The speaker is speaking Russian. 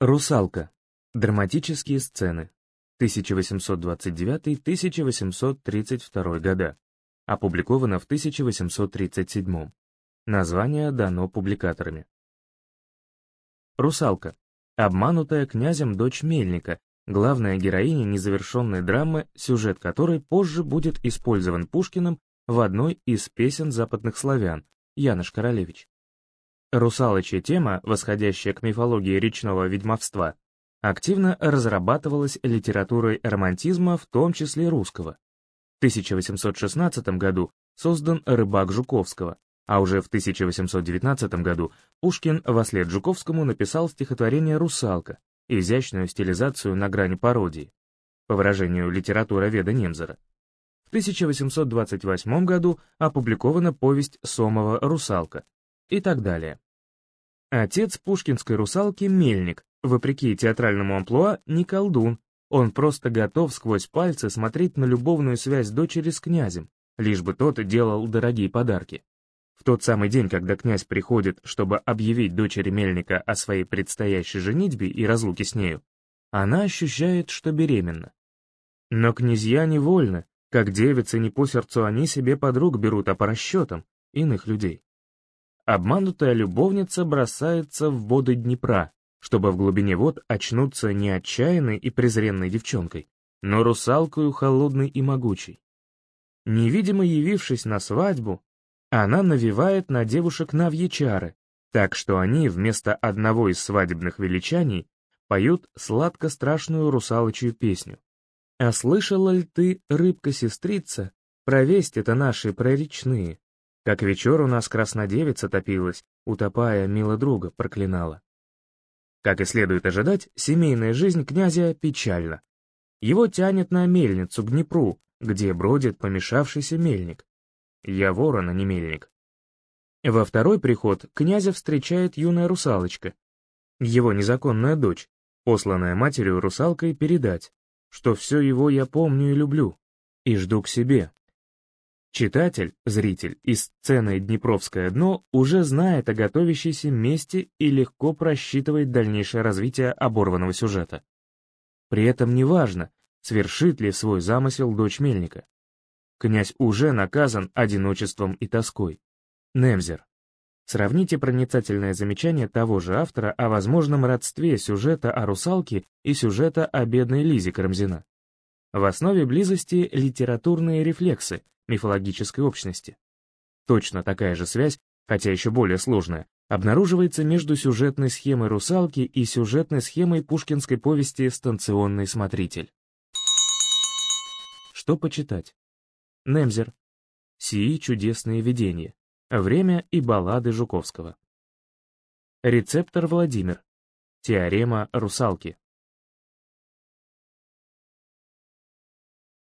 Русалка. Драматические сцены. 1829-1832 года. Опубликовано в 1837. Название дано публикаторами. Русалка. Обманутая князем дочь Мельника, главная героиня незавершенной драмы, сюжет которой позже будет использован Пушкиным в одной из песен западных славян, Янош Королевич. Русалочья тема, восходящая к мифологии речного ведьмовства, активно разрабатывалась литературой романтизма, в том числе русского. В 1816 году создан «Рыбак Жуковского», а уже в 1819 году Пушкин во след Жуковскому написал стихотворение «Русалка», изящную стилизацию на грани пародии, по выражению литературоведа Немзера. В 1828 году опубликована повесть Сомова «Русалка», и так далее. Отец пушкинской русалки — мельник, вопреки театральному амплуа, не колдун, он просто готов сквозь пальцы смотреть на любовную связь дочери с князем, лишь бы тот делал дорогие подарки. В тот самый день, когда князь приходит, чтобы объявить дочери мельника о своей предстоящей женитьбе и разлуке с нею, она ощущает, что беременна. Но князья невольны, как девицы не по сердцу они себе подруг берут, а по расчетам иных людей. Обманутая любовница бросается в воды Днепра, чтобы в глубине вод очнуться не отчаянной и презренной девчонкой, но русалкою холодной и могучей. Невидимо явившись на свадьбу, она навевает на девушек навьи чары, так что они вместо одного из свадебных величаний поют сладко-страшную русалочью песню. «А слышала ли ты, рыбка-сестрица, про весть это наши проречные, как вечер у нас краснодевица топилась, утопая, мило друга проклинала. Как и следует ожидать, семейная жизнь князя печальна. Его тянет на мельницу к Днепру, где бродит помешавшийся мельник. Я ворон, а не мельник. Во второй приход князя встречает юная русалочка, его незаконная дочь, посланная матерью русалкой передать, что все его я помню и люблю, и жду к себе, Читатель, зритель из сцены «Днепровское дно» уже знает о готовящейся мести и легко просчитывает дальнейшее развитие оборванного сюжета. При этом неважно, свершит ли свой замысел дочь Мельника. Князь уже наказан одиночеством и тоской. Немзер. Сравните проницательное замечание того же автора о возможном родстве сюжета о русалке и сюжета о бедной Лизе Карамзина. В основе близости литературные рефлексы, мифологической общности. Точно такая же связь, хотя еще более сложная, обнаруживается между сюжетной схемой «Русалки» и сюжетной схемой пушкинской повести «Станционный смотритель». Что почитать? Немзер. Сии чудесные видения. Время и баллады Жуковского. Рецептор Владимир. Теорема русалки.